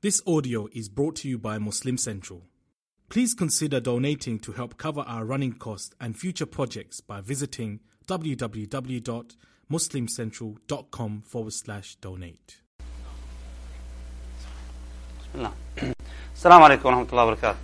This audio is brought to you by Muslim Central. Please consider donating to help cover our running costs and future projects by visiting www.muslimcentral.com forward slash donate. نعم. السلام عليكم ورحمة الله وبركاته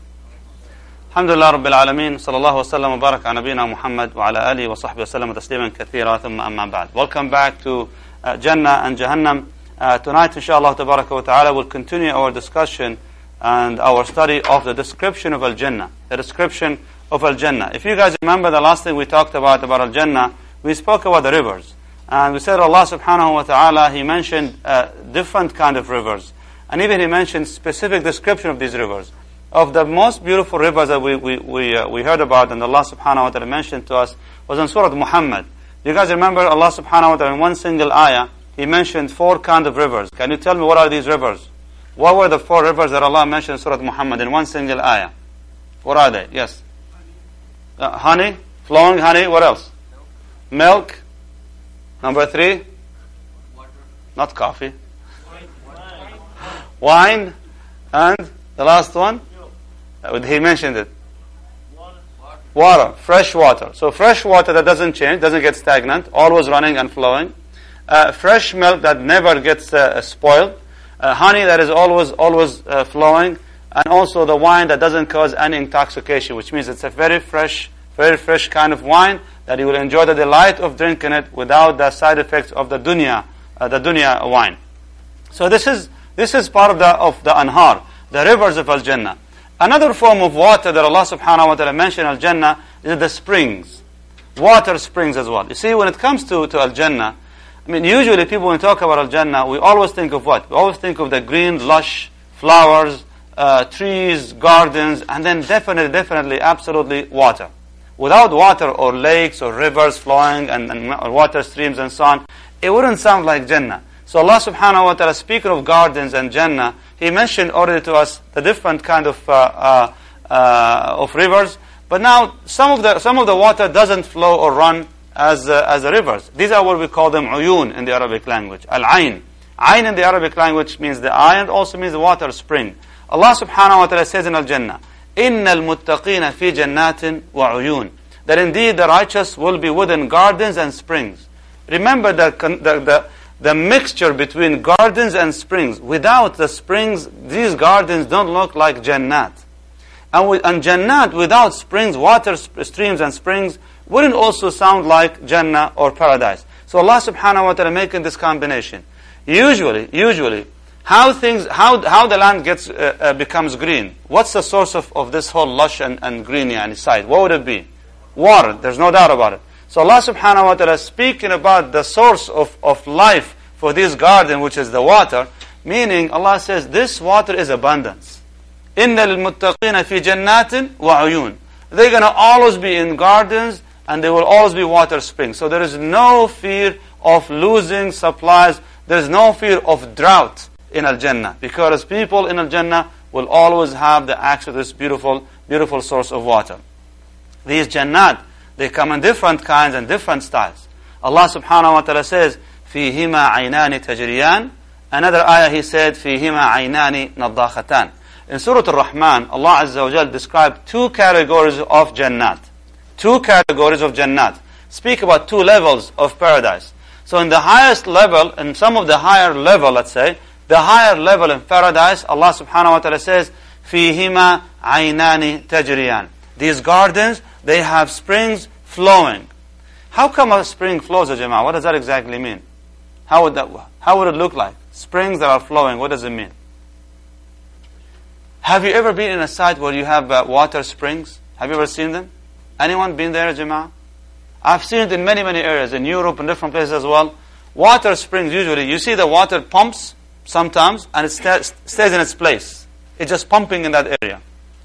الحمد لله رب العالمين صلى الله وسلم وبارك على نبينا محمد وعلى آله وصحبه وسلم تسليما كثيرا ثم أما بعد Welcome back to uh, Jannah and Jahannam uh, Tonight inshallah ta'ala we'll continue our discussion and our study of the description of Al-Jannah the description of Al-Jannah If you guys remember the last thing we talked about about Al-Jannah we spoke about the rivers and we said Allah subhanahu wa ta'ala He mentioned uh, different kind of rivers and even he mentioned specific description of these rivers. Of the most beautiful rivers that we, we, we, uh, we heard about and Allah subhanahu wa ta'ala mentioned to us was in Surah Muhammad. You guys remember Allah subhanahu wa ta'ala in one single ayah, He mentioned four kind of rivers. Can you tell me what are these rivers? What were the four rivers that Allah mentioned in Surah Muhammad in one single ayah? What are they? Yes. Uh, honey, flowing honey, what else? Milk. Number three? Not coffee wine, and the last one, uh, he mentioned it. Water, fresh water. So fresh water that doesn't change, doesn't get stagnant, always running and flowing. Uh, fresh milk that never gets uh, spoiled. Uh, honey that is always, always uh, flowing. And also the wine that doesn't cause any intoxication, which means it's a very fresh, very fresh kind of wine that you will enjoy the delight of drinking it without the side effects of the dunya, uh, the dunya wine. So this is this is part of the, of the anhar, the rivers of Al-Jannah. Another form of water that Allah subhanahu wa ta'ala mentioned Al-Jannah is the springs. Water springs as well. You see, when it comes to, to Al-Jannah, I mean, usually people when talk about Al-Jannah, we always think of what? We always think of the green, lush flowers, uh, trees, gardens, and then definitely, definitely, absolutely water. Without water or lakes or rivers flowing and, and water streams and so on, it wouldn't sound like Jannah. So Allah subhanahu wa ta'ala, speaking of gardens and Jannah, He mentioned already to us the different kind of, uh, uh, uh, of rivers. But now, some of the, some of the water doesn't flow or run as, uh, as the rivers. These are what we call them uyun in the Arabic language. Al-ayn. Ayn in the Arabic language means the eye and also means the water spring. Allah subhanahu wa ta'ala says in Al-Jannah, إِنَّ الْمُتَّقِينَ فِي جَنَّاتٍ وَعُيُونٍ That indeed the righteous will be within gardens and springs. Remember the, the, the the mixture between gardens and springs. Without the springs, these gardens don't look like Jannat. And, with, and Jannat without springs, water streams and springs, wouldn't also sound like Jannah or paradise. So Allah subhanahu wa ta'ala making this combination. Usually, usually, how things, how, how the land gets, uh, uh, becomes green. What's the source of, of this whole lush and, and green yani, side? What would it be? Water, there's no doubt about it. So Allah subhanahu wa ta'ala speaking about the source of, of life for this garden, which is the water, meaning Allah says this water is abundance. إِنَّ لِلْمُتَّقِينَ فِي جَنَّاتٍ وَعُيُونٍ They're going to always be in gardens and there will always be water springs. So there is no fear of losing supplies. There is no fear of drought in Al-Jannah because people in Al-Jannah will always have the access to this beautiful, beautiful source of water. These Jannat, they come in different kinds and different styles. Allah subhanahu wa ta'ala says, فيهما عينان تجريان Another ayah he said, فيهما عينان نضاختان In Surah Al-Rahman, Allah Azza wa Jal described two categories of Jannat. Two categories of Jannat. Speak about two levels of paradise. So in the highest level, in some of the higher level, let's say, the higher level in paradise, Allah subhanahu wa ta'ala says, فيهما عينان تجريان These gardens, they have springs flowing. How come a spring flows, Jama'ah? What does that exactly mean? How would that, how would it look like? Springs that are flowing, what does it mean? Have you ever been in a site where you have uh, water springs? Have you ever seen them? Anyone been there, Jama'ah? I've seen it in many, many areas, in Europe and different places as well. Water springs, usually, you see the water pumps sometimes, and it st stays in its place. It's just pumping in that area.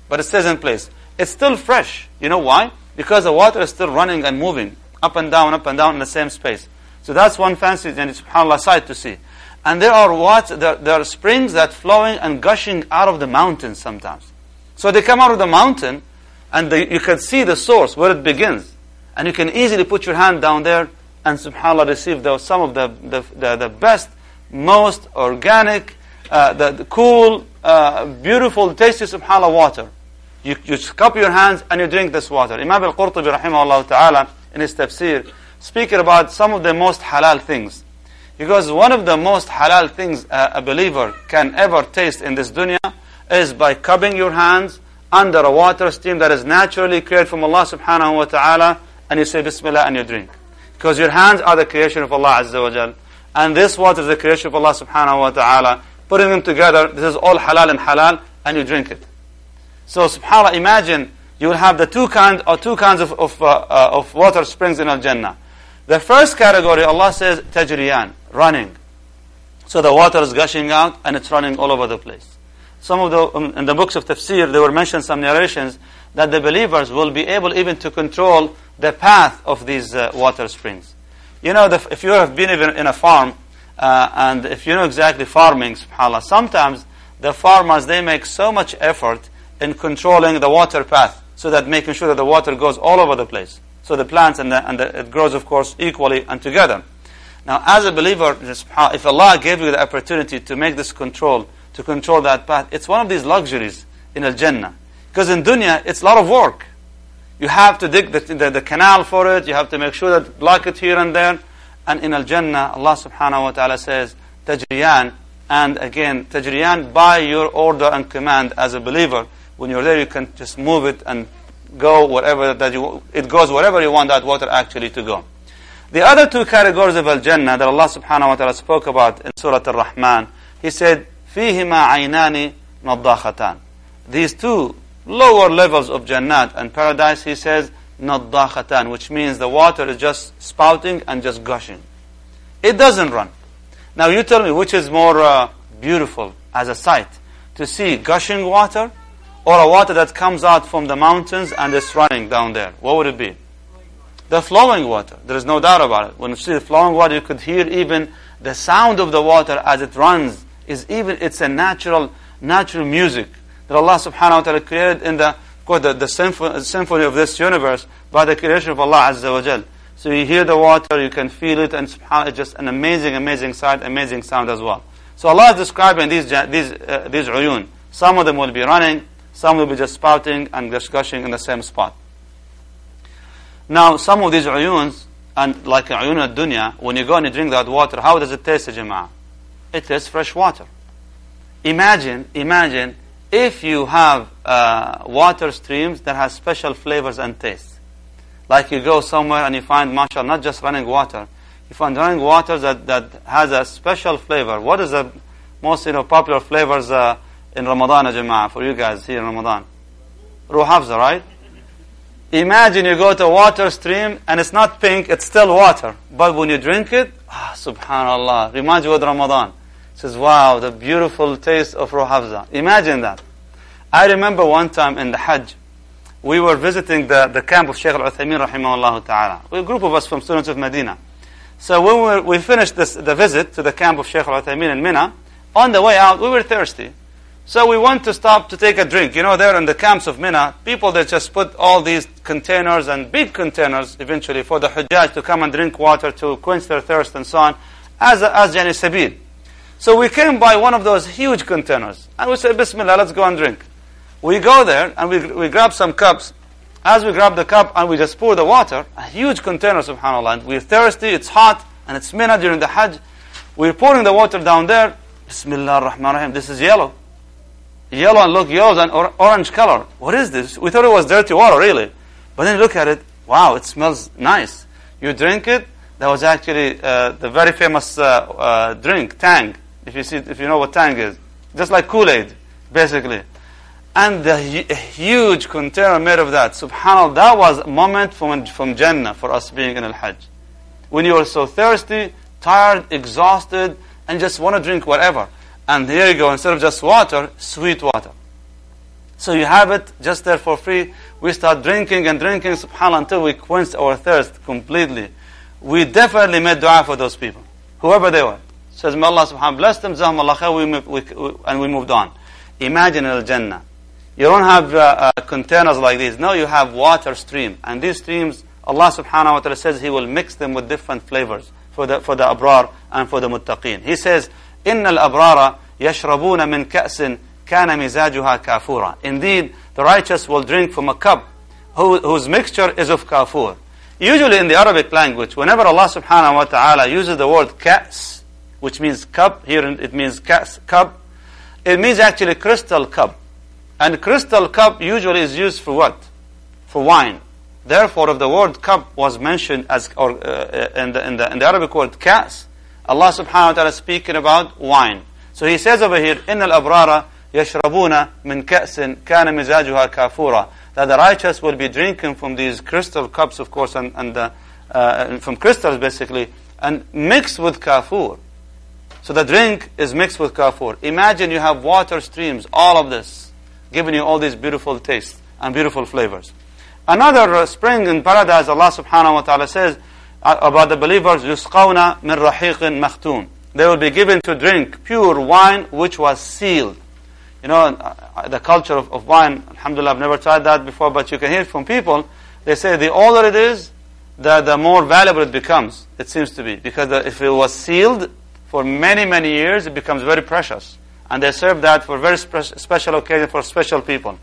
But it stays in place. It's still fresh. You know why? Because the water is still running and moving up and down, up and down in the same space. So that's one fancy and it's subhanAllah sight to see. And there are what there, there are springs that flowing and gushing out of the mountains sometimes. So they come out of the mountain and you can see the source where it begins. And you can easily put your hand down there and subhanAllah receive the, some of the, the, the, the best, most organic, uh, the, the, cool, uh, beautiful, tasty subhanAllah water. You, you cup your hands and you drink this water. Imam al-Qurtubi rahimahullah ta'ala in his tafsir speaking about some of the most halal things. Because one of the most halal things a believer can ever taste in this dunya is by cupping your hands under a water stream that is naturally created from Allah subhanahu wa ta'ala and you say Bismillah and you drink. Because your hands are the creation of Allah Azza wa Jal. And this water is the creation of Allah subhanahu wa ta'ala. Putting them together, this is all halal and halal, and you drink it. So subhanAllah, imagine you will have the two kinds or two kinds of, of, uh, uh, of water springs in Al-Jannah. The first category, Allah says, tajriyan, running. So the water is gushing out and it's running all over the place. Some of the, um, in the books of tafsir, there were mentioned some narrations that the believers will be able even to control the path of these uh, water springs. You know, the, if you have been even in a farm, uh, and if you know exactly farming, subhanAllah, sometimes the farmers, they make so much effort in controlling the water path, so that making sure that the water goes all over the place. So the plants and, the, and the, it grows, of course, equally and together. Now, as a believer, if Allah gave you the opportunity to make this control, to control that path, it's one of these luxuries in Al-Jannah. Because in dunya, it's a lot of work. You have to dig the, the, the, canal for it. You have to make sure that block it here and there. And in Al-Jannah, Allah subhanahu wa ta'ala says, tajriyan. And again, tajriyan by your order and command as a believer. When you're there, you can just move it and go wherever that you, it goes wherever you want that water actually to go. The other two categories of Al-Jannah that Allah subhanahu wa ta'ala spoke about in Surah Al-Rahman, He said, فِيهِمَا عَيْنَانِ نَضَّاخَتان. These two lower levels of Jannat and paradise, he says, naddakhatan, which means the water is just spouting and just gushing. It doesn't run. Now you tell me which is more uh, beautiful as a sight, to see gushing water or a water that comes out from the mountains and is running down there. What would it be? The flowing water. There is no doubt about it. When you see the flowing water, you could hear even the sound of the water as it runs. is even it's a natural natural music that Allah subhanahu wa ta'ala created in the, the, the symphony, of this universe by the creation of Allah Azza wa Jal. So you hear the water, you can feel it, and subhanAllah, it's just an amazing, amazing sight, amazing sound as well. So Allah is describing these, these, uh, these uyun. Some of them will be running, some will be just spouting and just gushing in the same spot. Now, some of these uyuns, and like uyun al-dunya, when you go and you drink that water, how does it taste, Jama'ah? It tastes fresh water. Imagine, imagine if you have uh, water streams that has special flavors and tastes. Like you go somewhere and you find, mashallah, not just running water. You find running water that, that has a special flavor. What is the most you know, popular flavors uh, in Ramadan, Jama'ah, for you guys here in Ramadan? Ruh Hafza, right? Imagine you go to a water stream and it's not pink, it's still water. But when you drink it, ah, subhanallah, reminds you of Ramadan says, wow, the beautiful taste of Ruh Imagine that. I remember one time in the Hajj, we were visiting the, the camp of Shaykh al-Uthaymeen rahimahullah ta'ala. A group of us from students of Medina. So when we, we finished this, the visit to the camp of Shaykh al-Uthaymeen in Mina, on the way out, we were thirsty. So we went to stop to take a drink. You know, there in the camps of Mina, people that just put all these containers and big containers eventually for the Hujjaj to come and drink water to quench their thirst and so on, as, a, as Jani Sabil. So we came by one of those huge containers. And we said, Bismillah, let's go and drink. We go there and we, we grab some cups. As we grab the cup and we just pour the water, a huge container, subhanAllah. And we're thirsty, it's hot, and it's Mina during the Hajj. We're pouring the water down there. Bismillah ar-Rahman rahim This is yellow. Yellow and look yellow and or- orange color. What is this? We thought it was dirty water, really. But then look at it. Wow, it smells nice. You drink it. That was actually uh, the very famous uh, uh, drink, Tang. If you see, if you know what Tang is, just like Kool-Aid, basically. And the huge container made of that. Subhanallah, that was a moment from, from Jannah for us being in Al-Hajj. When you are so thirsty, tired, exhausted, and just want to drink whatever. And here you go, instead of just water, sweet water. So you have it just there for free. We start drinking and drinking, subhanAllah, until we quenched our thirst completely. We definitely made dua for those people, whoever they were Says, may Allah subhanahu bless them, Allah khair, we, we, we, and we moved on. Imagine Al-Jannah. You don't have uh, uh, containers like these. No, you have water stream. And these streams, Allah subhanahu wa ta'ala says He will mix them with different flavors for the, for the abrar and for the muttaqeen. He says, إِنَّ الْأَبْرَارَ يشربون من كأس كان مزاجها كافورا. Indeed, the righteous will drink from a cup whose mixture is of kafur. Usually in the Arabic language, whenever Allah subhanahu wa ta'ala uses the word ka's, which means cup, here it means ka's, cup, it means actually crystal cup. And crystal cup usually is used for what? For wine. Therefore, if the word cup was mentioned as or uh, in, the, in, the, in the Arabic word ka's, Allah subhanahu wa ta'ala is speaking about wine. So he says over here, إن الأبرار يشربون من كأس كان مزاجها كافورا that the righteous will be drinking from these crystal cups, of course, and, and uh, uh, from crystals basically, and mixed with kafur. So the drink is mixed with kafur. Imagine you have water streams, all of this, giving you all these beautiful tastes and beautiful flavors. Another uh, spring in paradise, Allah subhanahu wa ta'ala says uh, about the believers, يُسْقَوْنَ مِنْ رَحِيقٍ مَخْتُومٍ They will be given to drink pure wine which was sealed. You know, uh, the culture of, of wine, alhamdulillah, I've never tried that before, but you can hear from people, they say the older it is, the, the more valuable it becomes, it seems to be. Because the, if it was sealed for many, many years, it becomes very precious. And they serve that for very spe- special occasion for special people.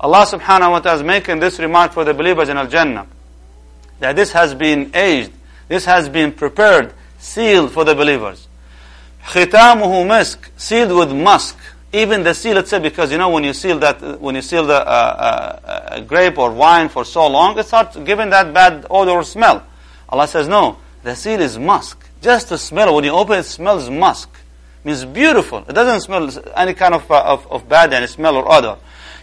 Allah subhanahu wa ta'ala is making this remark for the believers in Al-Jannah. That this has been aged, this has been prepared, sealed for the believers. ختامه misk, sealed with musk. Even the seal itself, because you know when you seal that, when you seal the uh, uh, grape or wine for so long, it starts giving that bad odor or smell. Allah says, no, the seal is musk. Just the smell, when you open it, it smells musk. It means beautiful. It doesn't smell any kind of, uh, of, of bad any smell or odor.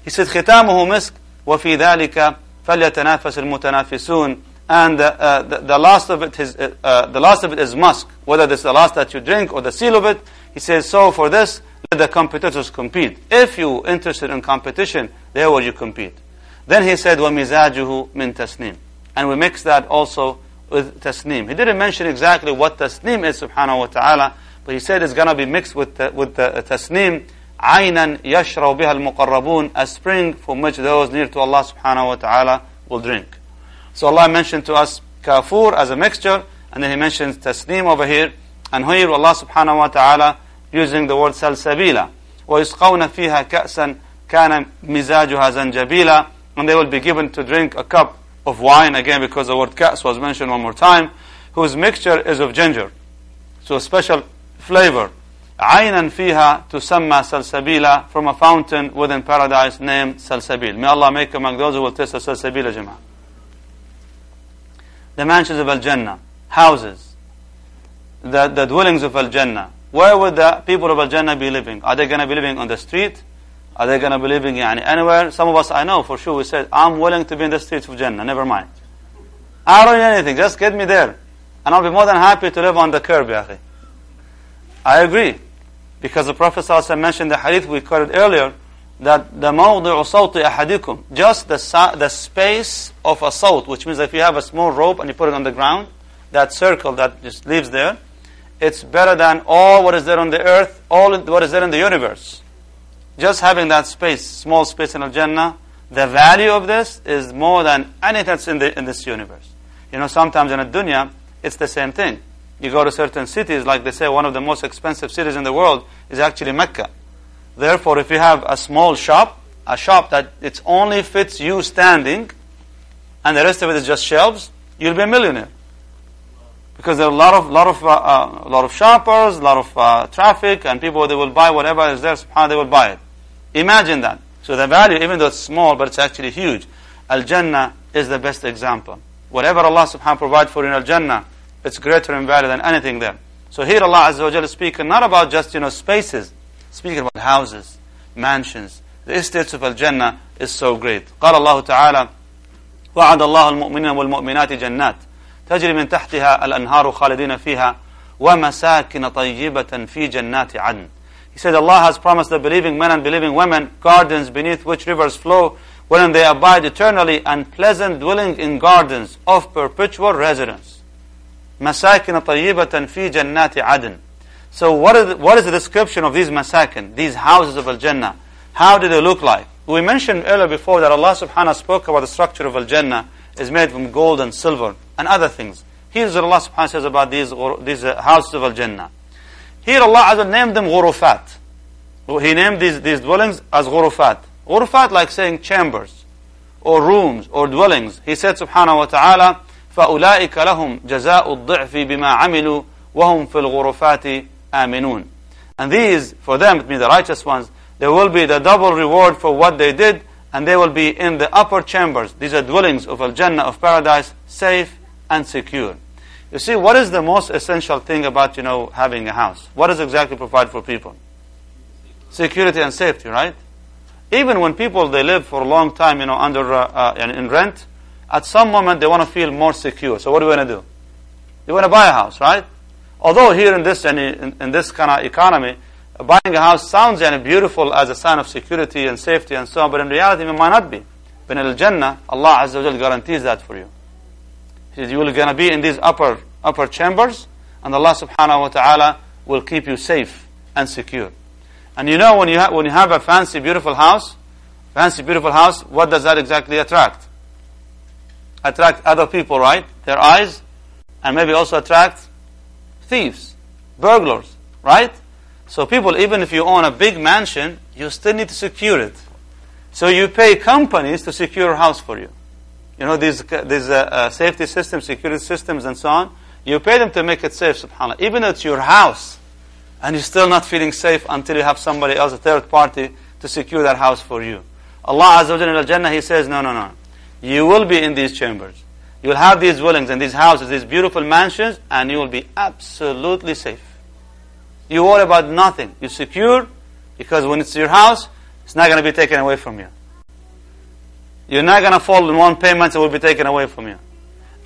He said, ختامه مسك وفي ذلك فليتنافس المتنافسون and uh, the, the, last of it is uh, the last of it is musk. Whether this is the last that you drink or the seal of it, he says. So for this, let the competitors compete. If you interested in competition, there will you compete. Then he said, وَمِزَاجُهُ مِن tasnim, And we mix that also with tasnim. He didn't mention exactly what tasnim is, subhanahu wa ta'ala, but he said it's going to be mixed with the, with the tasnim. عَيْنًا يَشْرَوْ بِهَا الْمُقَرَّبُونَ A spring from which those near to Allah subhanahu wa ta'ala will drink. So Allah mentioned to us kafur as a mixture, and then He mentions tasneem over here, and here Allah subhanahu wa ta'ala using the word salsabila. وَيُسْقَوْنَ فِيهَا كَأْسًا كَانَ مِزَاجُهَا زَنْجَبِيلًا And they will be given to drink a cup of wine, again because the word ka's was mentioned one more time, whose mixture is of ginger. So a special flavor. عَيْنًا فِيهَا تُسَمَّى سَلْسَبِيلًا From a fountain within paradise named Salsabil. May Allah make among those who will taste the Salsabila Jama'ah the mansions of Al-Jannah, houses, the, the dwellings of Al-Jannah. Where would the people of Al-Jannah be living? Are they going to be living on the street? Are they going to be living anywhere? Some of us, I know for sure, we said, I'm willing to be in the streets of Jannah, never mind. I don't need anything, just get me there. And I'll be more than happy to live on the curb, ya I agree. Because the Prophet ﷺ mentioned the hadith we quoted earlier, that the mawdi'u sawti ahadikum, just the, the space of a sawt, which means if you have a small rope and you put it on the ground, that circle that just lives there, it's better than all what is there on the earth, all what is there in the universe. Just having that space, small space in Al-Jannah, the value of this is more than anything that's in, the, in this universe. You know, sometimes in a dunya, it's the same thing. You go to certain cities, like they say, one of the most expensive cities in the world is actually Mecca. Therefore, if you have a small shop, a shop that it only fits you standing, and the rest of it is just shelves, you'll be a millionaire. Because there are a lot of, lot of, uh, uh, lot of shoppers, a lot of uh, traffic, and people, they will buy whatever is there, subhanAllah, they will buy it. Imagine that. So the value, even though it's small, but it's actually huge. Al-Jannah is the best example. Whatever Allah subhanahu provides for in Al-Jannah, it's greater in value than anything there. So here Allah Azza wa Jalla is speaking not about just, you know, spaces, speaking about houses, mansions. The estates of Al-Jannah is so great. قال الله تعالى وعد الله المؤمنين والمؤمنات جنات تجري من تحتها الأنهار خالدين فيها ومساكن طيبة في جنات عدن he says, Allah has promised the believing men and believing women gardens beneath which rivers flow, wherein they abide eternally, and pleasant dwelling in gardens of perpetual residence. Masakin tayyibatan fi jannati adn. So what is, the, what is the description of these masakin, these houses of Al-Jannah? How do they look like? We mentioned earlier before that Allah subhanahu spoke about the structure of Al-Jannah is made from gold and silver and other things. Here's what Allah subhanahu says about these, these uh, houses of Al-Jannah. Here Allah Azza named them ghurufat. he named these, these dwellings as ghurufat. Ghurufat like saying chambers, or rooms, or dwellings. He said subhanahu wa ta'ala, فَأُولَٰئِكَ لَهُمْ جَزَاءُ الضِّعْفِ بِمَا عَمِلُوا وَهُمْ فِي الْغُرُفَاتِ آمِنُونَ And these, for them, it means the righteous ones, there will be the double reward for what they did, and they will be in the upper chambers. These are dwellings of Al-Jannah, of paradise, safe and secure. You see, what is the most essential thing about, you know, having a house? What does exactly provide for people? Security and safety, right? Even when people, they live for a long time, you know, under, uh, uh, in rent, at some moment they want to feel more secure. So what do we want to do? You want to buy a house, right? Although here in this, in, in this kind of economy, buying a house sounds yani, beautiful as a sign of security and safety and so on, but in reality it might not be. But in Al-Jannah, Allah Azza wa Jal guarantees that for you. He says, you are going to be in these upper, upper chambers, and Allah subhanahu wa ta'ala will keep you safe and secure. And you know when you, when you have a fancy, beautiful house, fancy, beautiful house, what does that exactly attract? Attract other people, right? Their eyes, and maybe also attract thieves, burglars, right? So people, even if you own a big mansion, you still need to secure it. So you pay companies to secure a house for you. You know, these, these uh, uh, safety systems, security systems and so on, you pay them to make it safe, subhanAllah. Even it's your house, and you're still not feeling safe until you have somebody else, a third party, to secure that house for you. Allah Azza wa Jalla in Al-Jannah, He says, no, no, no. You will be in these chambers. You will have these dwellings and these houses, these beautiful mansions, and you will be absolutely safe. You worry about nothing. You're secure because when it's your house, it's not going to be taken away from you. You're not going to fall in one payment, it will be taken away from you.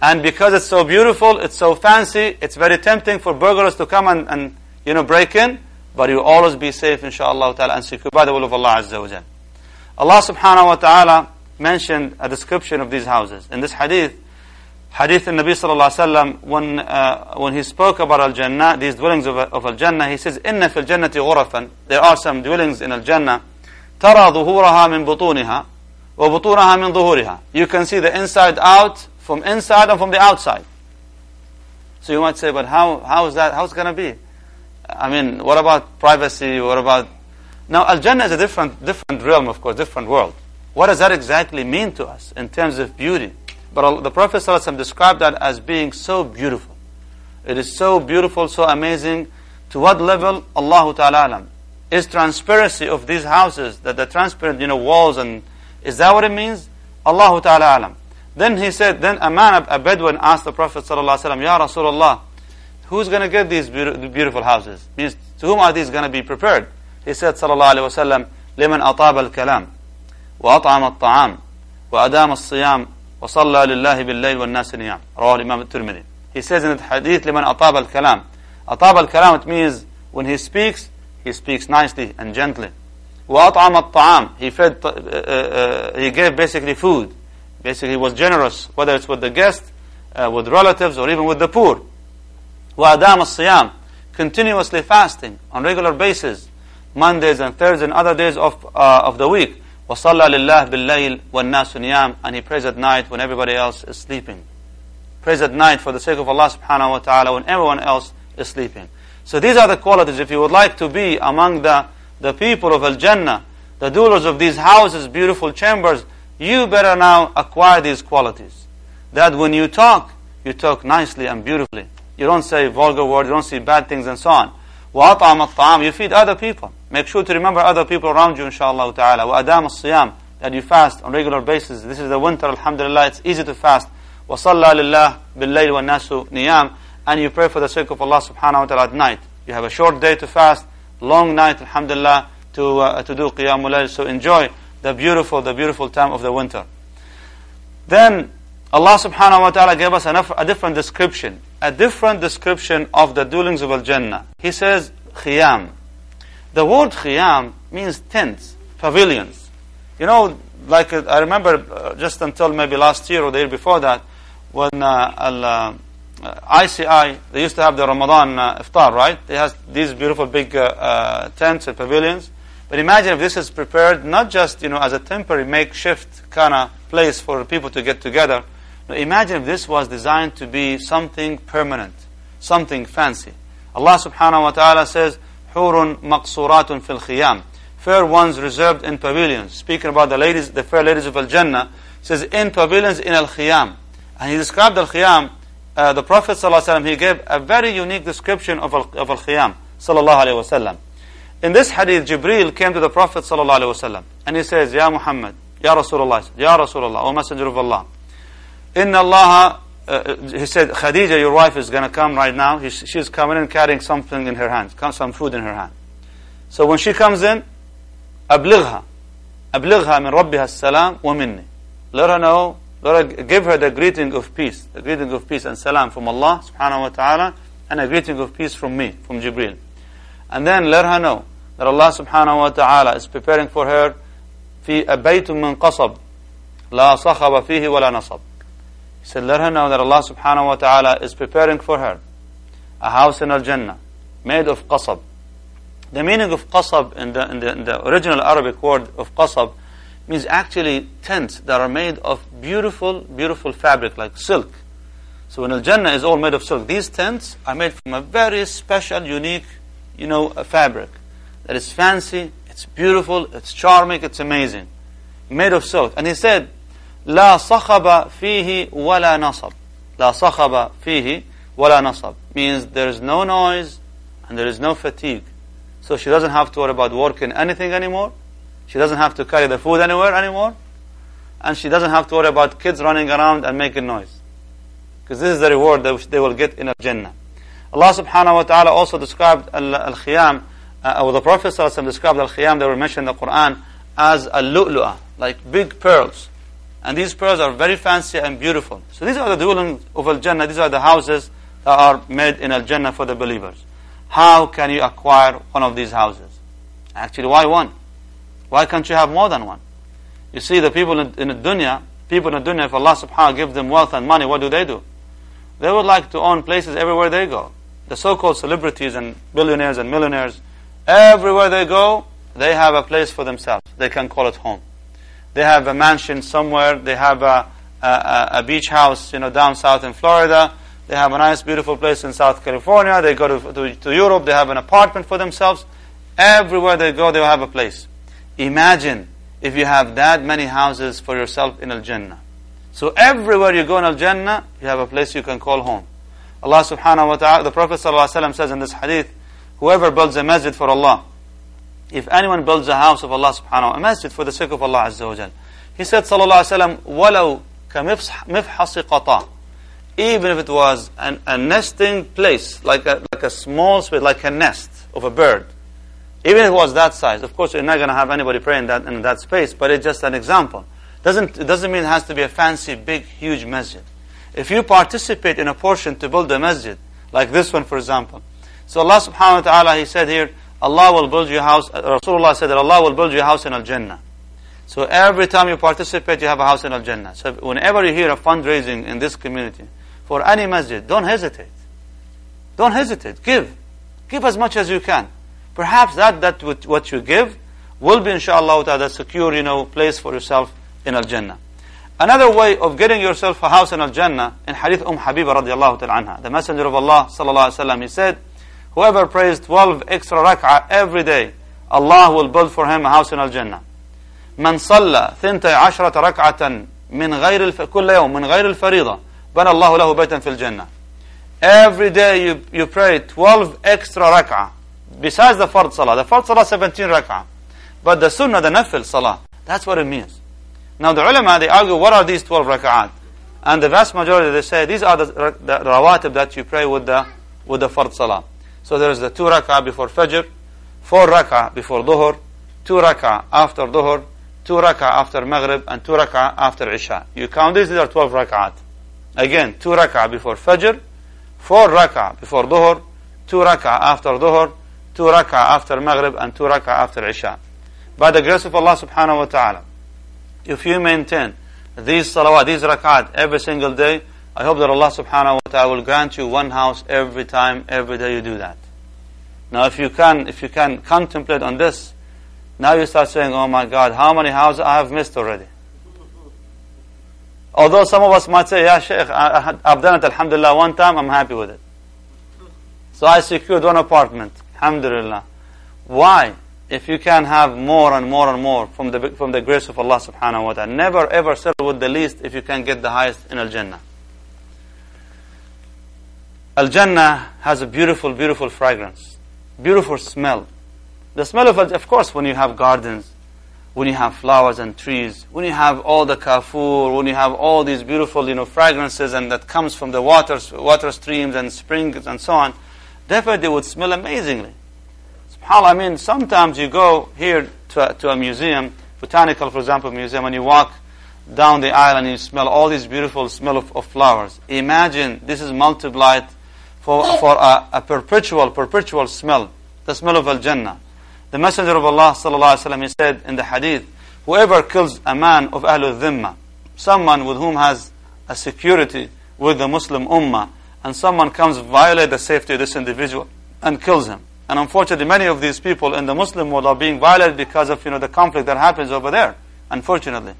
And because it's so beautiful, it's so fancy, it's very tempting for burglars to come and, and you know, break in, but you'll always be safe, inshaAllah ta'ala, and secure by the will of Allah Azza wa Jal. Allah subhanahu wa ta'ala mentioned a description of these houses. In this hadith, Hadith in Nabi sallallahu alaihi wasallam when uh, when he spoke about al Jannah, these dwellings of, of al Jannah, he says, "Inna fil jannati ghurafan." There are some dwellings in al Jannah. ترى ظهورها من بطونها وبطونها من ظهورها. You can see the inside out from inside and from the outside. So you might say, but how how is that? How's it going to be? I mean, what about privacy? What about now? Al Jannah is a different different realm, of course, different world. What does that exactly mean to us in terms of beauty? But the Prophet ﷺ described that as being so beautiful. It is so beautiful, so amazing. To what level? Allahu Ta'ala Is transparency of these houses, that the transparent, you know, walls and, is that what it means? Allahu Ta'ala alam. Then he said, then a man, a Bedouin asked the Prophet ﷺ, Ya Rasulullah, who's going to get these beautiful houses? Means, to whom are these going to be prepared? He said, Sallallahu Alaihi Wasallam, لمن أطاب الكلام وأطعم الطعام وأدام الصيام وصلى لله بالليل والناس نيام رواه الإمام الترمذي He says in the hadith لمن أطاب الكلام أطاب الكلام it means when he speaks he speaks nicely and gently وأطعم الطعام he fed uh, uh, he gave basically food basically he was generous whether it's with the guest uh, with relatives or even with the poor وأدام الصيام continuously fasting on regular basis Mondays and Thursdays and other days of, uh, of the week وَصَلَّى لِلَّهِ بِاللَّيْلِ وَالنَّاسُ نِيَامٌ And he prays at night when everybody else is sleeping. Prays at night for the sake of Allah subhanahu wa ta'ala when everyone else is sleeping. So these are the qualities. If you would like to be among the, the people of Al-Jannah, the dwellers of these houses, beautiful chambers, you better now acquire these qualities. That when you talk, you talk nicely and beautifully. You don't say vulgar words, you don't say bad things and so on. وَأَطْعَمَ الطَّعَامِ You feed other people. Make sure to remember other people around you, inshallah ta'ala. وَأَدَامَ الصِّيَامِ That you fast on regular basis. This is the winter, alhamdulillah, it's easy to fast. وَصَلَّى لِلَّهِ بِاللَّيْلِ وَالنَّاسُ نِيَامِ And you pray for the sake of Allah subhanahu wa ta'ala at night. You have a short day to fast, long night, alhamdulillah, to, uh, to do qiyamul layl. So enjoy the beautiful, the beautiful time of the winter. Then, Allah subhanahu wa ta'ala gave us a different description. A different description of the dwellings of Al-Jannah. He says, khiyam. The word khiyam means tents, pavilions. You know, like uh, I remember uh, just until maybe last year or the year before that, when uh, al, ICI, uh, they used to have the Ramadan uh, iftar, right? They have these beautiful big uh, tents and pavilions. But imagine if this is prepared not just, you know, as a temporary makeshift kind of place for people to get together, now imagine if this was designed to be something permanent, something fancy. Allah subhanahu wa ta'ala says, حور مقصورات في الخيام fair ones reserved in pavilions. Speaking about the ladies, the fair ladies of Al-Jannah, says in pavilions in Al-Khiyam. And he described Al-Khiyam, uh, the Prophet ﷺ, he gave a very unique description of, al- of Al-Khiyam, wasallam. In this hadith, Jibreel came to the Prophet wasallam, and he says, Ya Muhammad, Ya Rasulullah, Ya Rasulullah, O Messenger of Allah, Inna Allah, uh, he said, Khadija, your wife is going to come right now. She's coming and carrying something in her hand, some food in her hand. So when she comes in, أبلغها أبلغها من ربها السلام ومني. Let her know let her give her the greeting of peace the greeting of peace and salam from Allah subhanahu wa ta'ala and a greeting of peace from me from Jibril and then let her know that Allah subhanahu wa ta'ala is preparing for her في بيت من قصب لا صخب فيه ولا نصب he said let her know that Allah subhanahu wa ta'ala is preparing for her a house in Al-Jannah made of qasab the meaning of qasab in the, in the, in the original Arabic word of qasab means actually tents that are made of beautiful, beautiful fabric like silk. So when Al-Jannah is all made of silk, these tents are made from a very special, unique, you know, fabric that is fancy, it's beautiful, it's charming, it's amazing. Made of silk. And he said, لا صخب فيه ولا نصب. لا صخب فيه ولا نصب. Means there is no noise and there is no fatigue. So she doesn't have to worry about working anything anymore. She doesn't have to carry the food anywhere anymore. And she doesn't have to worry about kids running around and making noise. Because this is the reward that they will get in Al-Jannah. Allah subhanahu wa ta'ala also described Al-Khiyam, uh, or the Prophet described Al-Khiyam that were mentioned in the Quran as Al-Lu'lu'ah, like big pearls. And these pearls are very fancy and beautiful. So these are the dwellings of Al-Jannah. These are the houses that are made in Al-Jannah for the believers. How can you acquire one of these houses? Actually, why one? Why can't you have more than one? You see, the people in, in the dunya, people in the dunya, if Allah subhanahu wa ta'ala gives them wealth and money, what do they do? They would like to own places everywhere they go. The so-called celebrities and billionaires and millionaires, everywhere they go, they have a place for themselves. They can call it home. They have a mansion somewhere. They have a, a, a beach house, you know, down south in Florida they have a nice, beautiful place in South California. They go to, to, to Europe. They have an apartment for themselves. Everywhere they go, they will have a place. Imagine if you have that many houses for yourself in Al Jannah. So everywhere you go in Al Jannah, you have a place you can call home. Allah subhanahu wa ta'ala, the Prophet ﷺ says in this hadith, whoever builds a masjid for Allah, if anyone builds a house of Allah subhanahu wa ta'ala, a masjid for the sake of Allah azza wa He said sallallahu alayhi wa sallam, وَلَوْ كَمِفْحَصِ قَطَى even if it was an, a nesting place, like a, like a small space, like a nest of a bird, even if it was that size, of course you're not going to have anybody praying in that, in that space, but it's just an example. Doesn't, it doesn't mean it has to be a fancy, big, huge masjid. If you participate in a portion to build a masjid, like this one for example, so Allah subhanahu wa ta'ala, He said here, Allah will build you a house, uh, Rasulullah said that Allah will build you a house in Al-Jannah. So every time you participate, you have a house in Al-Jannah. So whenever you hear a fundraising in this community, for any masjid, don't hesitate. Don't hesitate. Give. Give as much as you can Perhaps that, that what you give will be inshallah ta'ala secure, you know, place for yourself in Al-Jannah. Another way of getting yourself a house in Al-Jannah, in Hadith Umm Habiba radiallahu ta'ala anha, the Messenger of Allah sallallahu alayhi wa sallam, he said, whoever prays 12 extra rak'ah every day, Allah will build for him a house in Al-Jannah. من صلى ثنتي عشرة ركعة من غير الف... كل يوم من غير الفريضة بنى الله له بيتا في الجنة. Every day you, you pray 12 extra rak'ah. Besides the fard salah. The fard salah 17 rak'ah. But the sunnah, the nafil salah. That's what it means. Now the ulama, they argue, what are these 12 rak'ahs? And the vast majority, they say, these are the, the rawatib that you pray with the, with the fard salah. So there is the 2 rak'ah before fajr, 4 rak'ah before dhuhr, 2 rak'ah after dhuhr, 2 rak'ah after maghrib, and 2 rak'ah after isha. You count these, these are 12 rak'ahs. Again, two rak'ah before Fajr, four rak'ah before Dhuhr, two rak'ah after Dhuhr, two rak'ah after Maghrib, and two rak'ah after Isha. By the grace of Allah subhanahu wa ta'ala, if you maintain these salawat, these rak'at every single day, I hope that Allah subhanahu wa ta'ala will grant you one house every time, every day you do that. Now if you can, if you can contemplate on this, now you start saying, oh my God, how many houses I have missed already. Although some of us might say, yeah, Sheikh, I, have done it, Alhamdulillah, one time, I'm happy with it. So I secured one apartment, Alhamdulillah. Why? if you can have more and more and more from the, from the grace of Allah subhanahu wa ta'ala. Never ever settle with the least if you can get the highest in Al-Jannah. Al-Jannah has a beautiful, beautiful fragrance. Beautiful smell. The smell of, of course, when you have gardens, when you have flowers and trees, when you have all the kafur, when you have all these beautiful, you know, fragrances and that comes from the waters, water streams and springs and so on, definitely would smell amazingly. SubhanAllah, I mean, sometimes you go here to a, to a museum, botanical, for example, museum, and you walk down the aisle and you smell all these beautiful smell of, of flowers. Imagine this is multiplied for, for a, a, perpetual, perpetual smell, the smell of Al-Jannah. The Messenger of Allah sallallahu alaihi wasallam he said in the hadith, whoever kills a man of Ahlul Dhimma, someone with whom has a security with the Muslim Ummah, and someone comes violate the safety of this individual and kills him. And unfortunately, many of these people in the Muslim world are being violated because of you know the conflict that happens over there. Unfortunately,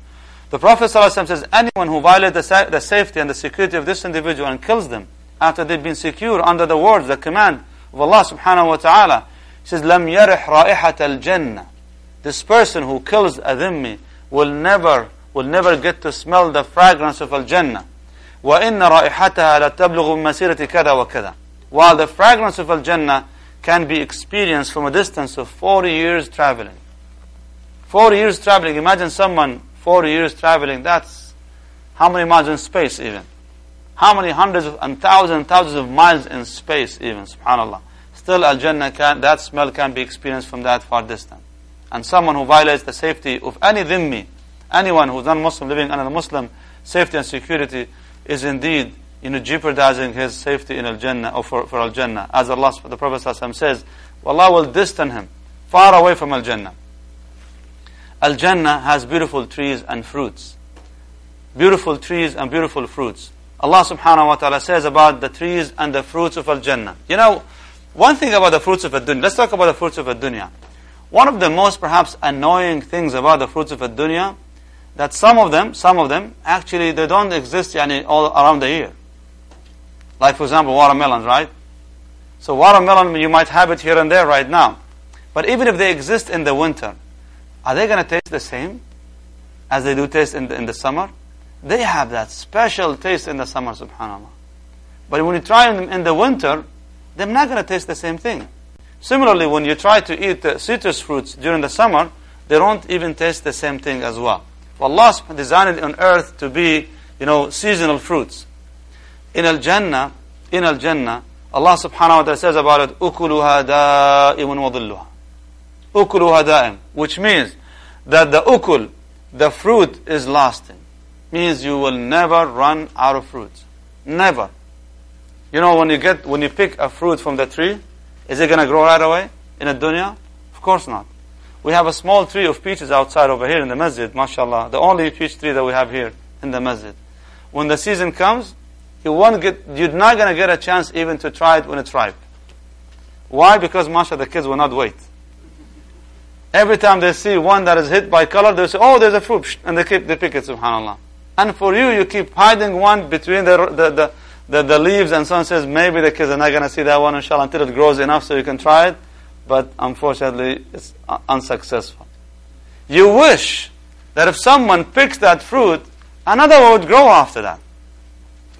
the Prophet ﷺ says, anyone who violates the, sa the safety and the security of this individual and kills them after they've been secure under the words, the command of Allah Subhanahu wa Taala, says, "Lam yarih ra'ihat al jannah." This person who kills a dhimmi will never will never get to smell the fragrance of al jannah. وإن رائحتها لا تبلغ مسيرة كذا وكذا. While the fragrance of al jannah can be experienced from a distance of 40 years traveling. 40 years traveling. Imagine someone 40 years traveling. That's how many miles in space even? How many hundreds and thousands and thousands of miles in space even? Subhanallah. Still Al-Jannah can, that smell can be experienced from that far distance. And someone who violates the safety of any dhimmi, anyone who's non-Muslim living under the Muslim safety and security is indeed you know, jeopardizing his safety in Al-Jannah or for, for Al-Jannah. As Allah, the Prophet says, Allah will distance him far away from Al-Jannah. Al-Jannah has beautiful trees and fruits. Beautiful trees and beautiful fruits. Allah subhanahu wa ta'ala says about the trees and the fruits of Al-Jannah. You know, one thing about the fruits of Al-Dunya, let's talk about the fruits of Al-Dunya. One of the most perhaps annoying things about the fruits of Al-Dunya, that some of them, some of them, actually they don't exist yani, all around the year. Like for example, watermelons, right? So watermelon, you might have it here and there right now. But even if they exist in the winter, are they going to taste the same as they do taste in the, in the summer? They have that special taste in the summer, subhanAllah. But when you try them in the winter, they're not going to taste the same thing. Similarly, when you try to eat uh, citrus fruits during the summer, they don't even taste the same thing as well. Allah designed it on earth to be, you know, seasonal fruits. In Al-Jannah, in Al-Jannah, Allah subhanahu wa ta'ala says about it, أُكُلُهَا دَائِمٌ وَظِلُّهَا أُكُلُهَا دَائِم Which means that the ukul, the fruit is lasting. Means you will never run out of fruits. Never. You know, when you get, when you pick a fruit from the tree, is it going to grow right away in a dunya? Of course not. We have a small tree of peaches outside over here in the masjid, mashallah. The only peach tree that we have here in the masjid. When the season comes, you won't get, you're not going to get a chance even to try it when it's ripe. Why? Because mashallah, the kids will not wait. Every time they see one that is hit by color, they say, oh, there's a fruit, and they keep, they pick it, subhanAllah. And for you, you keep hiding one between the, the, the, the, the leaves, and someone says, maybe the kids are not going to see that one, inshallah, until it grows enough so you can try it. But unfortunately, it's unsuccessful. You wish that if someone picks that fruit, another one would grow after that.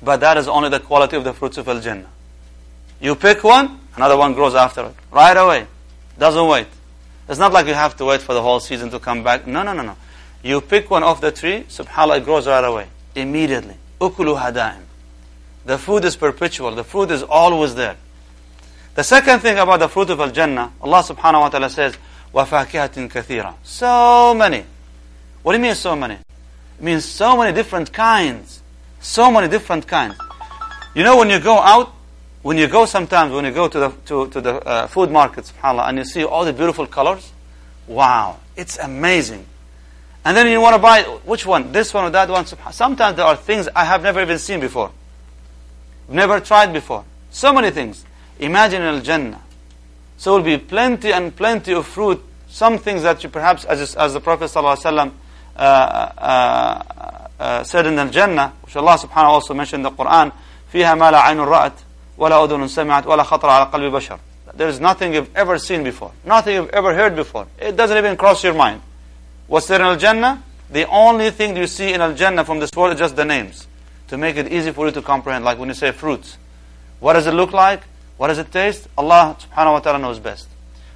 But that is only the quality of the fruits of Al-Jannah. You pick one, another one grows after it. Right away. Doesn't wait. It's not like you have to wait for the whole season to come back. No, no, no, no. You pick one off the tree, subhanAllah, it grows right away. Immediately. Ukulu hadaim. The food is perpetual. The fruit is always there. The second thing about the fruit of Al-Jannah, Allah subhanahu wa ta'ala says, وَفَاكِهَةٍ كَثِيرًا So many. What do you mean so many? It means so many different kinds. So many different kinds. You know when you go out, when you go sometimes, when you go to the, to, to the uh, food market, subhanAllah, and you see all the beautiful colors, wow, it's amazing. And then you want to buy, which one? This one or that one? Sometimes there are things I have never even seen before. Never tried before. So many things. Imagine Al-Jannah. So there will be plenty and plenty of fruit. Some things that you perhaps, as, as the Prophet ﷺ, uh, uh, uh, said in Al-Jannah, which Allah subhanahu wa ta'ala also mentioned in the Quran, فيها ما لا عين رأت ولا أذن سمعت ولا خطر على قلب بشر. there's nothing you've ever seen before. Nothing you've ever heard before. It doesn't even cross your mind. What's there in Al-Jannah? The only thing you see in Al-Jannah from this world is just the names. To make it easy for you to comprehend. Like when you say fruits. What does it look like? What does it taste? Allah subhanahu wa ta'ala knows best.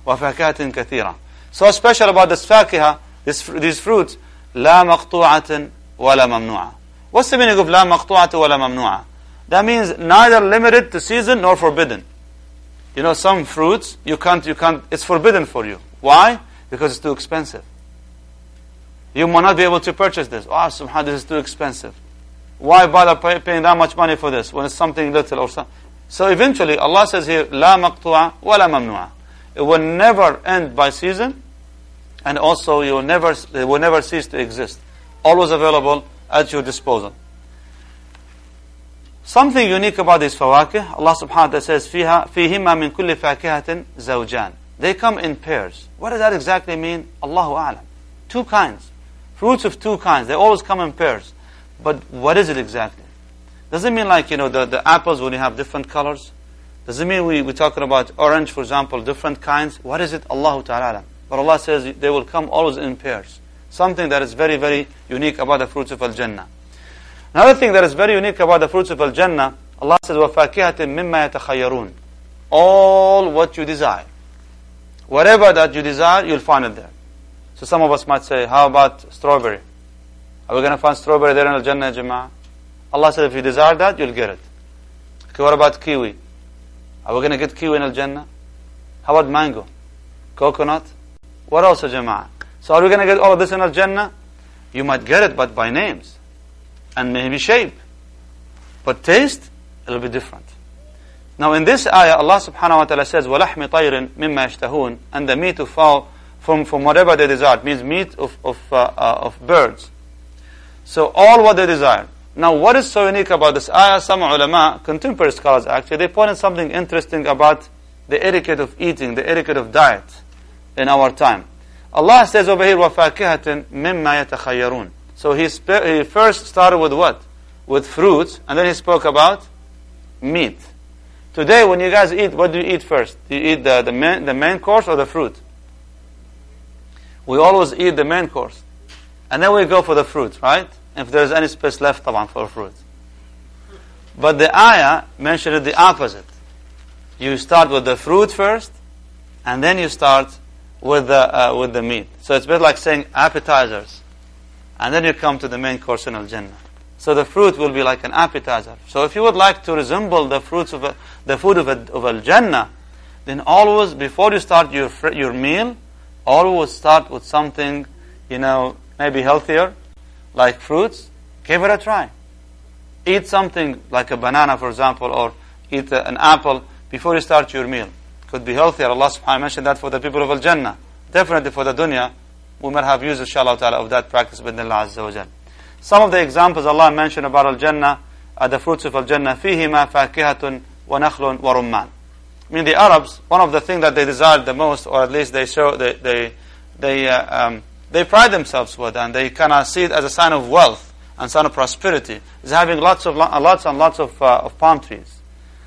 وَفَاكَهَةٍ كَثِيرًا So special about this fakiha, this, these fruits, لا مقطوعة ولا ممنوعة. What's the meaning of لا مقطوعة ولا ممنوعة? That means neither limited to season nor forbidden. You know, some fruits, you can't, you can't, it's forbidden for you. Why? Because it's too expensive. You might not be able to purchase this. Oh, subhanAllah, this is too expensive. Why bother pay, paying that much money for this when it's something little or something? So eventually, Allah says here, لا مقطوعة ولا ممنوعة. It will never end by season, and also you will never, it will never cease to exist. Always available at your disposal. Something unique about these fawakih, Allah subhanahu wa ta'ala says, فيها فيهما من كل فاكهة زوجان. They come in pairs. What does that exactly mean? Allahu a'lam. Two kinds. Fruits of two kinds. They always come in pairs. But what is it exactly? Does it mean like, you know, the, the apples when you have different colors? Does it mean we, we're talking about orange, for example, different kinds? What is it? Allahu ta'ala. But Allah says they will come always in pairs. Something that is very, very unique about the fruits of Al-Jannah. Another thing that is very unique about the fruits of Al-Jannah, Allah says, وَفَاكِهَةٍ مِمَّا يَتَخَيَّرُونَ All what you desire. Whatever that you desire, you'll find it there. So some of us might say, how about strawberry? Are we going to find strawberry there in Al-Jannah, Jama'ah? Allah said, if you desire that, you'll get it. Okay, what about kiwi? Are we going to get kiwi in Al-Jannah? How about mango? Coconut? What else, Jama'ah? So are we going to get all of this in Al-Jannah? You might get it, but by names and maybe shape. But taste, it'll be different. Now in this ayah, Allah subhanahu wa ta'ala says, وَلَحْمِ طَيْرٍ مِمَّا يَشْتَهُونَ And the meat of fowl from, from whatever they desire. It means meat of, of, uh, uh, of birds. So all what they desire. Now what is so unique about this ayah? Some ulama, contemporary scholars actually, they pointed something interesting about the etiquette of eating, the etiquette of diet in our time. Allah says over here, وَفَاكِهَةٍ مِمَّا يَتَخَيَّرُونَ so he, he first started with what? With fruits, and then he spoke about meat. Today, when you guys eat, what do you eat first? Do you eat the, the, main, the main course or the fruit? We always eat the main course. And then we go for the fruit, right? If there's any space left, on for fruit. But the ayah mentioned the opposite. You start with the fruit first, and then you start with the, uh, with the meat. So it's a bit like saying appetizers and then you come to the main course in Al-Jannah. So the fruit will be like an appetizer. So if you would like to resemble the fruits of a, the food of, a, of Al-Jannah, then always, before you start your, your meal, always start with something, you know, maybe healthier, like fruits. Give it a try. Eat something like a banana, for example, or eat a, an apple before you start your meal. Could be healthier. Allah subhanahu wa ta'ala mentioned that for the people of Al-Jannah. Definitely for the dunya, we might have used, inshallah ta'ala, of that practice with Allah Azza wa Some of the examples Allah mentioned about Al-Jannah are the fruits of Al-Jannah. فِيهِمَا فَاكِهَةٌ وَنَخْلٌ وَرُمَّانٌ I mean, the Arabs, one of the things that they desired the most, or at least they show, they, they, they, uh, um, they pride themselves with, and they kind of see it as a sign of wealth and sign of prosperity, is having lots of lots and lots of, uh, of palm trees,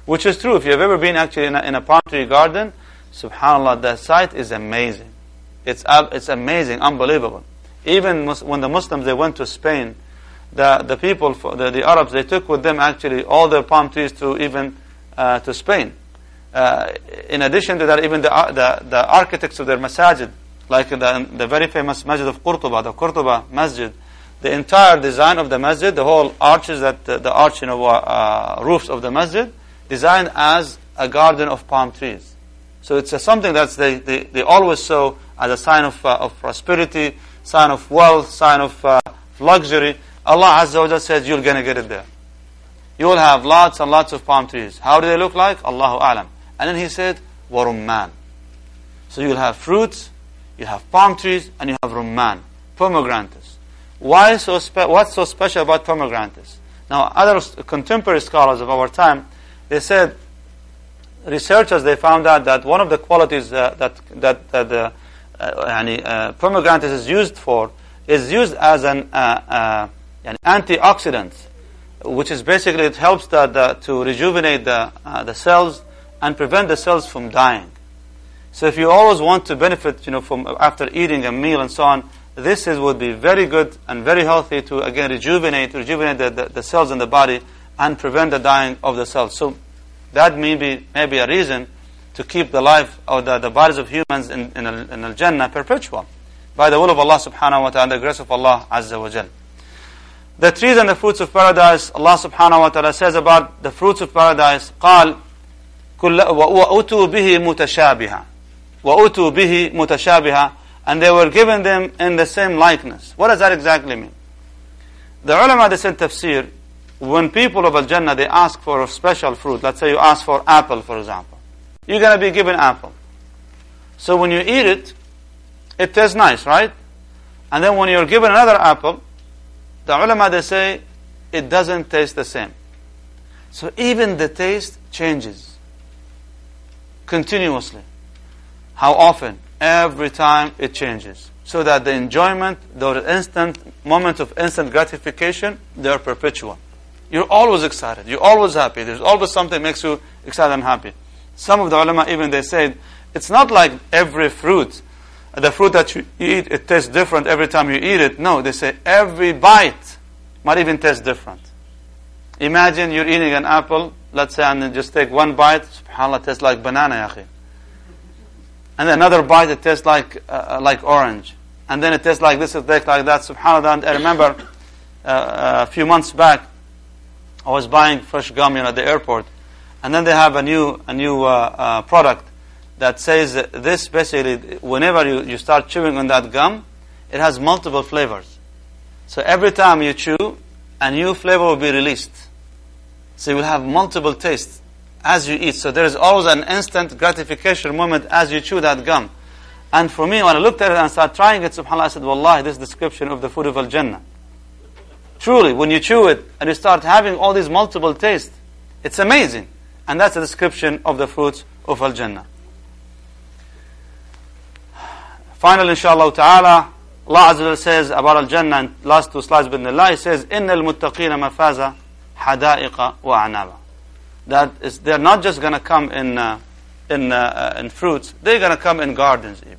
which is true. If you have ever been actually in a, in a palm tree garden, Subhanallah, that sight is amazing. It's, it's amazing, unbelievable. Even when the Muslims, they went to Spain, the, the people, the, the Arabs, they took with them actually all their palm trees to even uh, to Spain. Uh, in addition to that, even the, the, the architects of their masajid, like the, the very famous masjid of Qurtuba, the Qurtuba masjid, the entire design of the masjid, the whole arches that the, the arch, you know, uh, roofs of the masjid, designed as a garden of palm trees. So it's something that they, they, they always saw as a sign of, uh, of prosperity, sign of wealth, sign of uh, luxury. Allah Azza wa Jalla says you're going to get it there. You will have lots and lots of palm trees. How do they look like? Allahu Alam. And then he said, warumman. So you'll have fruits, you have palm trees, and you have rumman, pomegranates. Why so spe- what's so special about pomegranates? Now, other contemporary scholars of our time, they said researchers they found out that one of the qualities uh, that that, that the uh, uh, pomegranate is used for is used as an, uh, uh, an antioxidant, which is basically it helps the, the, to rejuvenate the, uh, the cells and prevent the cells from dying. So if you always want to benefit, you know, from after eating a meal and so on, this is, would be very good and very healthy to again rejuvenate, rejuvenate the, the, the cells in the body and prevent the dying of the cells. So that may be, may be a reason to keep the life or the, the bodies of humans in, in, in Al-Jannah perpetual by the will of Allah subhanahu wa ta'ala and the grace of Allah azza wa jal. The trees and the fruits of paradise, Allah subhanahu wa ta'ala says about the fruits of paradise, قال وَأُتُوا بِهِ مُتَشَابِهًا وَأُتُوا بِهِ مُتَشَابِهًا And they were given them in the same likeness. What does that exactly mean? The ulama, they said tafsir, when people of Al-Jannah, they ask for a special fruit, let's say you ask for apple, for example. You're going to be given apple. So when you eat it, it tastes nice, right? And then when you're given another apple, the ulama, they say, it doesn't taste the same. So even the taste changes continuously. How often? Every time it changes. So that the enjoyment, the instant moment of instant gratification, they are perpetual. You're always excited. You're always happy. There's always something that makes you excited and happy. Some of the ulama even they said, it's not like every fruit, the fruit that you eat, it tastes different every time you eat it. No, they say every bite might even taste different. Imagine you're eating an apple, let's say, and just take one bite, subhanAllah, tastes like banana. And another bite, it tastes like, uh, like orange. And then it tastes like this, it tastes like that, subhanAllah. And I remember uh, a few months back, I was buying fresh gum you know, at the airport, and then they have a new a new uh, uh, product that says this basically whenever you, you start chewing on that gum, it has multiple flavors. So every time you chew, a new flavor will be released. So you will have multiple tastes as you eat. So there is always an instant gratification moment as you chew that gum. And for me, when I looked at it and started trying it, subhanAllah, I said, Wallahi, this description of the food of Al-Jannah. Truly, when you chew it and you start having all these multiple tastes, it's amazing. And that's a description of the fruits of Al-Jannah. Finally, inshallah ta'ala, Allah Azza says about Al-Jannah, and last two slides, Allah, He says, إِنَّ الْمُتَّقِينَ مَفَازًا حَدَائِقَ وَأَعْنَابًا that is, they're not just going to come in, uh, in, uh, in fruits, they're going to come in gardens even.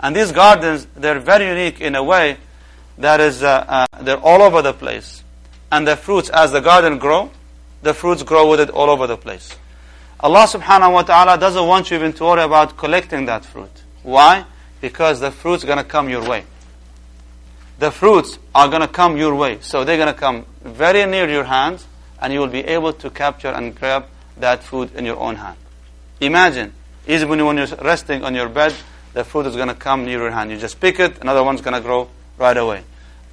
And these gardens, they're very unique in a way that is, uh, uh, they're all over the place. And the fruits, as the garden grow, the fruits grow with it all over the place. Allah subhanahu wa ta'ala doesn't want you even to worry about collecting that fruit. Why? Because the fruit's gonna come your way. The fruits are gonna come your way. So they're gonna come very near your hands and you will be able to capture and grab that food in your own hand. Imagine, even when you're resting on your bed, the fruit is gonna come near your hand. You just pick it, another one's gonna grow right away.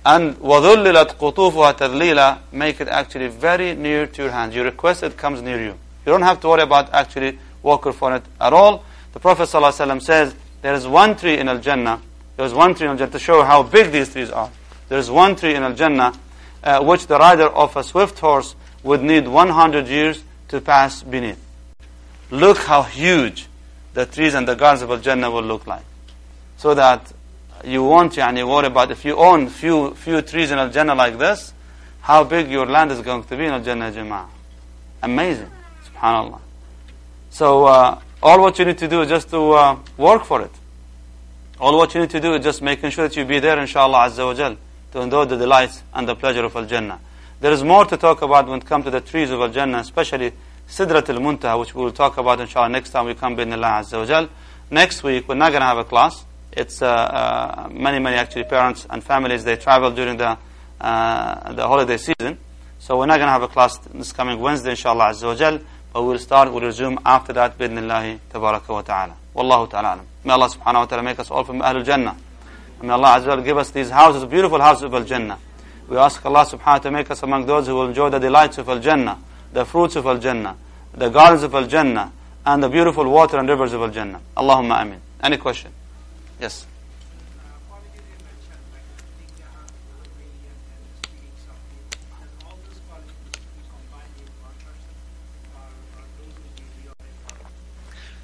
And وَذُلِّلَتْ قُطُوفُهَا تَذْلِيلًا Make it actually very near to your hand. You request it comes near you. You don't have to worry about actually walking for it at all. The Prophet ﷺ says, there is one tree in Al-Jannah, there is one tree in Al-Jannah to show how big these trees are. There is one tree in Al-Jannah uh, which the rider of a swift horse would need 100 years to pass beneath. Look how huge the trees and the gardens of Al-Jannah will look like. So that you won't yani, worry about if you own few few trees in Al Jannah like this, how big your land is going to be in Al Jannah Jama'ah. Amazing. Subhanallah. So uh, all what you need to do is just to uh, work for it. All what you need to do is just making sure that you be there, inshallah, Azza wa Jal, to enjoy the delights and the pleasure of Al Jannah. There is more to talk about when it comes to the trees of Al Jannah, especially Sidrat al Muntaha, which we will talk about, inshallah, next time we come, bin Allah Azza wa Jal. Next week, we're not going to have a class it's uh, uh, many, many actually parents and families, they travel during the, uh, the holiday season. So we're not going to have a class this coming Wednesday, inshallah, azza wa jal, but we'll start, we'll resume after that, bidnillahi tabaraka wa ta'ala. Wallahu ta'ala alam. May Allah subhanahu wa ta'ala make us all from Ahlul Jannah. May Allah azza wa Jal give us these houses, beautiful houses of Al-Jannah. We ask Allah subhanahu wa ta'ala to make us among those who will enjoy the delights of Al-Jannah, the fruits of Al-Jannah, the gardens of Al-Jannah, and the beautiful water and rivers of Al-Jannah. Allahumma amin. Any question? Yes.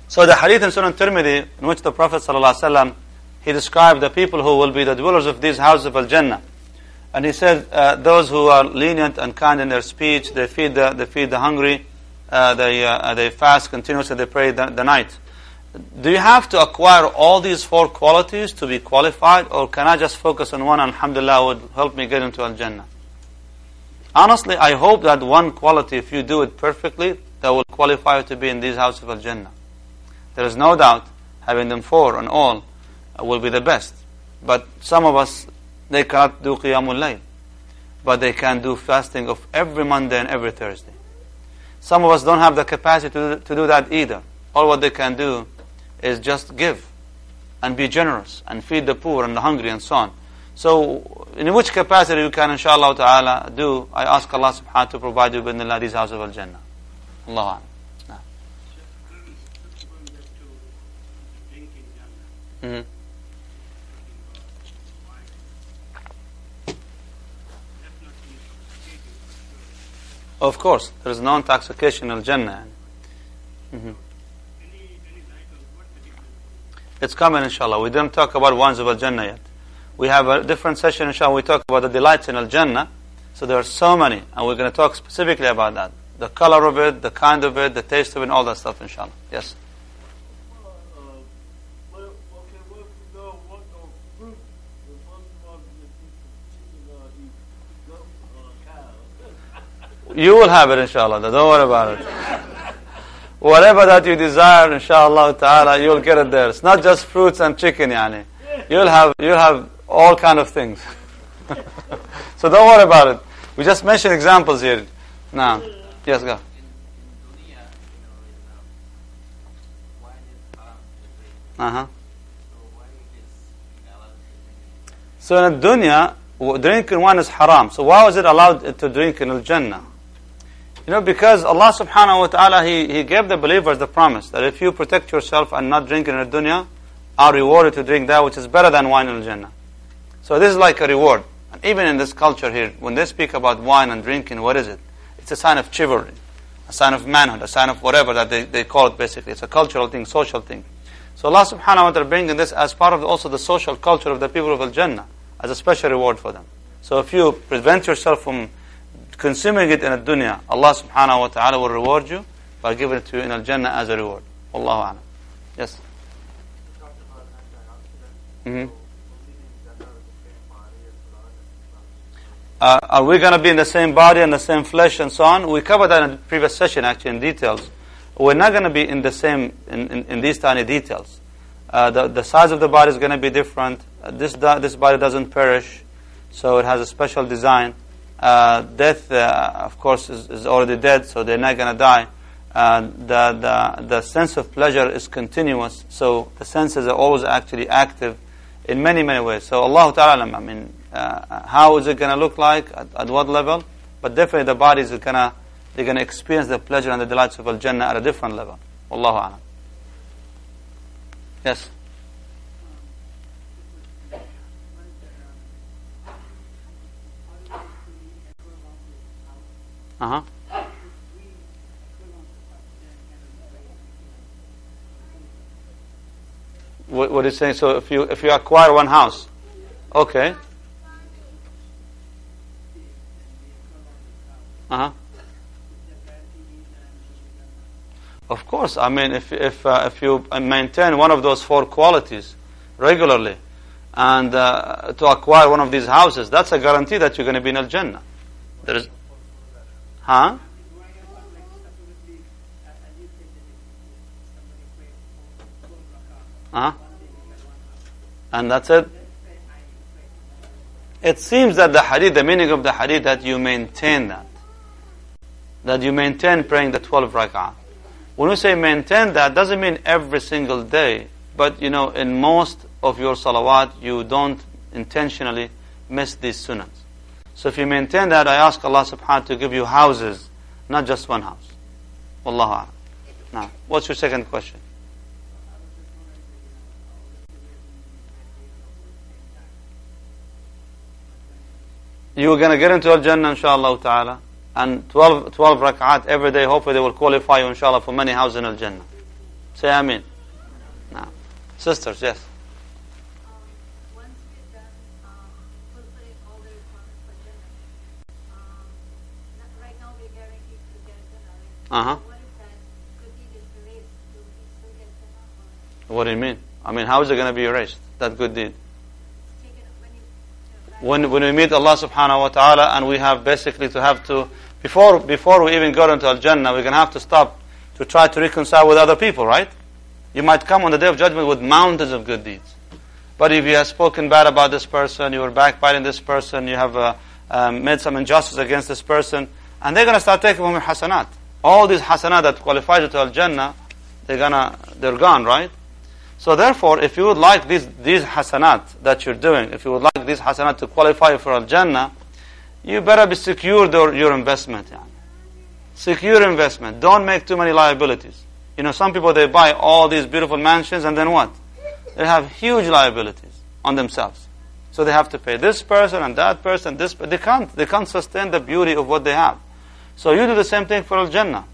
So the hadith in Sunan Tirmidhi, in which the Prophet ﷺ, he described the people who will be the dwellers of these houses of Al-Jannah. And he said, uh, those who are lenient and kind in their speech, they feed the, they feed the hungry, uh, they, uh, they fast continuously, they pray the, the night. do you have to acquire all these four qualities to be qualified, or can I just focus on one? Alhamdulillah, would help me get into Al Jannah. Honestly, I hope that one quality, if you do it perfectly, that will qualify you to be in these houses of Al Jannah. There is no doubt having them four and all will be the best. But some of us, they cannot do Qiyamul Layl. But they can do fasting of every Monday and every Thursday. Some of us don't have the capacity to, to do that either. All what they can do is just give and be generous and feed the poor and the hungry and so on. So, in which capacity you can, inshallah ta'ala, do, I ask Allah subhanahu wa ta'ala to provide you with these houses of Al-Jannah. Allah. Mm-hmm. Of course, there is no intoxication in Jannah. Mm-hmm. It's coming, inshallah. We didn't talk about wines of Jannah yet. We have a different session, inshallah. We talk about the delights in Al Jannah. So there are so many, and we're going to talk specifically about that. The color of it, the kind of it, the taste of it, and all that stuff, inshallah. Yes. You will have it, inshallah. Don't worry about it. Whatever that you desire, inshallah ta'ala, you'll get it there. It's not just fruits and chicken, yani. You'll have, you'll have all kind of things. so don't worry about it. We just mentioned examples here. Now, yes, go. Uh-huh. So in the dunya, drinking wine is haram. So why was it allowed to drink in the Jannah? You know, because Allah subhanahu wa ta'ala, he, he gave the believers the promise that if you protect yourself and not drink in the dunya, are rewarded to drink that which is better than wine in Jannah. So this is like a reward. And even in this culture here, when they speak about wine and drinking, what is it? It's a sign of chivalry, a sign of manhood, a sign of whatever that they, they call it basically. It's a cultural thing, social thing. So Allah subhanahu wa ta'ala bringing this as part of also the social culture of the people of Al-Jannah, as a special reward for them. So if you prevent yourself from consuming it in the dunya, Allah subhanahu wa ta'ala will reward you by giving it to you in al-Jannah as a reward. Wallahu a'lam. Yes? Mm-hmm. Uh, are we going to be in the same body and the same flesh and so on? We covered that in the previous session actually in details. We're not going to be in the same, in, in, in these tiny details. Uh, the, the size of the body is going to be different. Uh, this, this body doesn't perish, so it has a special design. Uh, death, uh, of course, is, is, already dead, so they're not going to die. Uh, the, the, the sense of pleasure is continuous, so the senses are always actually active in many, many ways. So Allah Ta'ala, I mean, uh, how is it going to look like, at, at, what level? But definitely the bodies are going to, they're going to experience the pleasure and the delights of Al-Jannah at a different level. Wallahu A'lam. Yes? Uh huh. What, what is saying? So if you if you acquire one house, okay. Uh huh. Of course, I mean, if if uh, if you maintain one of those four qualities regularly, and uh, to acquire one of these houses, that's a guarantee that you're going to be in Al Jannah. There is Huh? Huh? And that's it? It seems that the hadith, the meaning of the hadith, that you maintain that. That you maintain praying the 12 rak'ah. When we say maintain that, doesn't mean every single day. But, you know, in most of your salawat, you don't intentionally miss these sunnahs. So if you maintain that, I ask Allah subhanahu to give you houses, not just one house. Wallahu. Now, what's your second question? You're going to get into Al-Jannah inshallah ta'ala. And 12, 12 rak'at every day, hopefully they will qualify you inshallah for many houses in Al-Jannah. Say Ameen. Now, sisters, yes. Uh huh. What do you mean? I mean, how is it going to be erased, that good deed? When, when we meet Allah subhanahu wa ta'ala and we have basically to have to, before, before we even go into Al-Jannah, we're going to have to stop to try to reconcile with other people, right? You might come on the day of judgment with mountains of good deeds. But if you have spoken bad about this person, you were backbiting this person, you have uh, um, made some injustice against this person, and they're going to start taking from your hasanat. All these hasanat that qualify you to Al-Jannah, they're gonna, they're gone, right? So therefore, if you would like these, these hasanat that you're doing, if you would like these hasanat to qualify you for Al-Jannah, you better be secure your, your investment. Yeah. Secure investment. Don't make too many liabilities. You know, some people, they buy all these beautiful mansions and then what? They have huge liabilities on themselves. So they have to pay this person and that person, this, they can't, they can't sustain the beauty of what they have. So you do the same thing for Al-Jannah.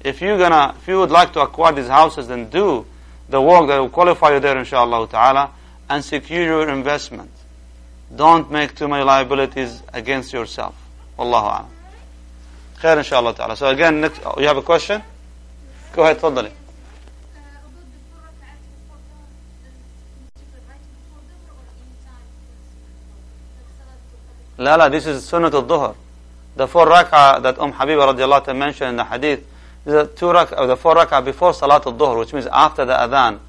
If you're gonna, if you would like to acquire these houses, then do the work that will qualify you there, inshallah ta'ala, and secure your investment. Don't make too many liabilities against yourself. Wallahu a'lam. Khair, inshallah ta'ala. So again, next, you have a question? Go ahead, تفضلي. لا لا this is sunnah al-dhuhr the four rak'ah that Um Habiba radiallahu mentioned in the hadith is the two rak'ah, uh, the four rak'ah before Salat al-Dhuhr, which means after the adhan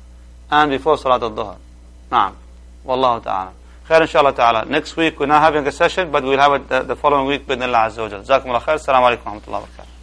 and before Salat al-Dhuhr. Naam. Wallahu ta'ala. Khair inshallah ta'ala. Next week we're not having a session, but we'll have it the, the following week with Allah Azza wa Jal. Jazakumullah khair. Assalamu alaikum wa rahmatullahi wa barakatuh.